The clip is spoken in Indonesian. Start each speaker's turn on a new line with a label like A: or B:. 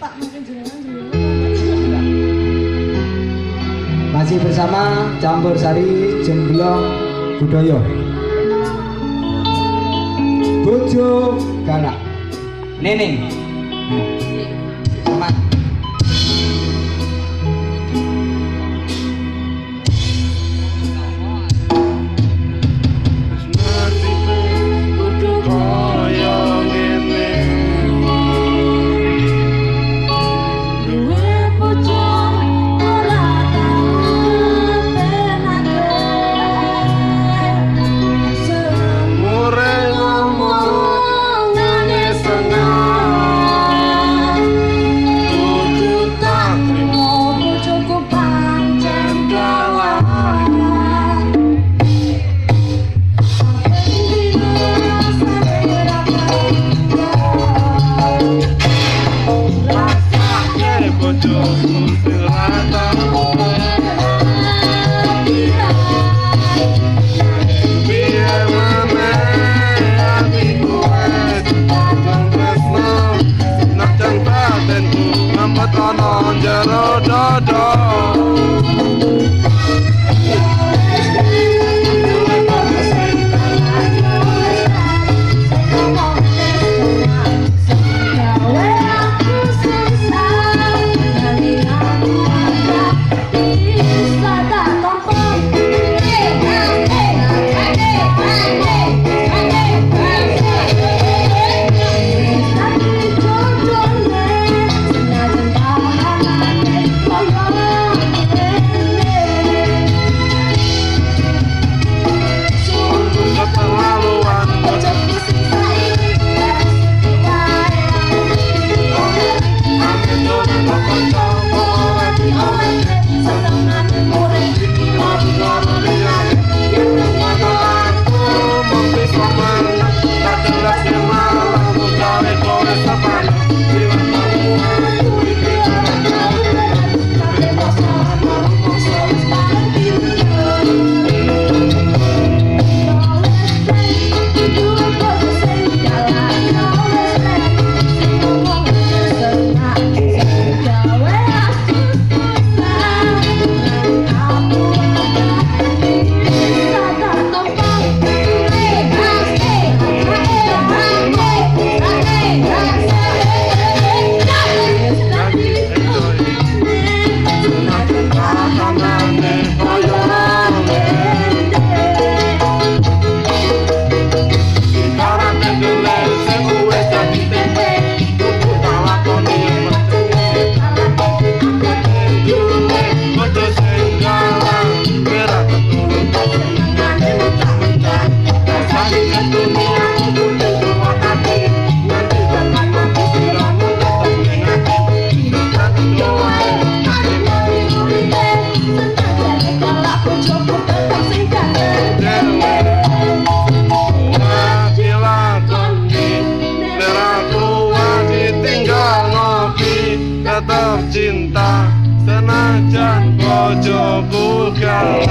A: Pak mungkin jenengan jenengan
B: Masih bersama Campur Sari Jemblong Budaya. Bojo Galak. Neneng.
C: Matana Jara Dada. Dan pojok bulkan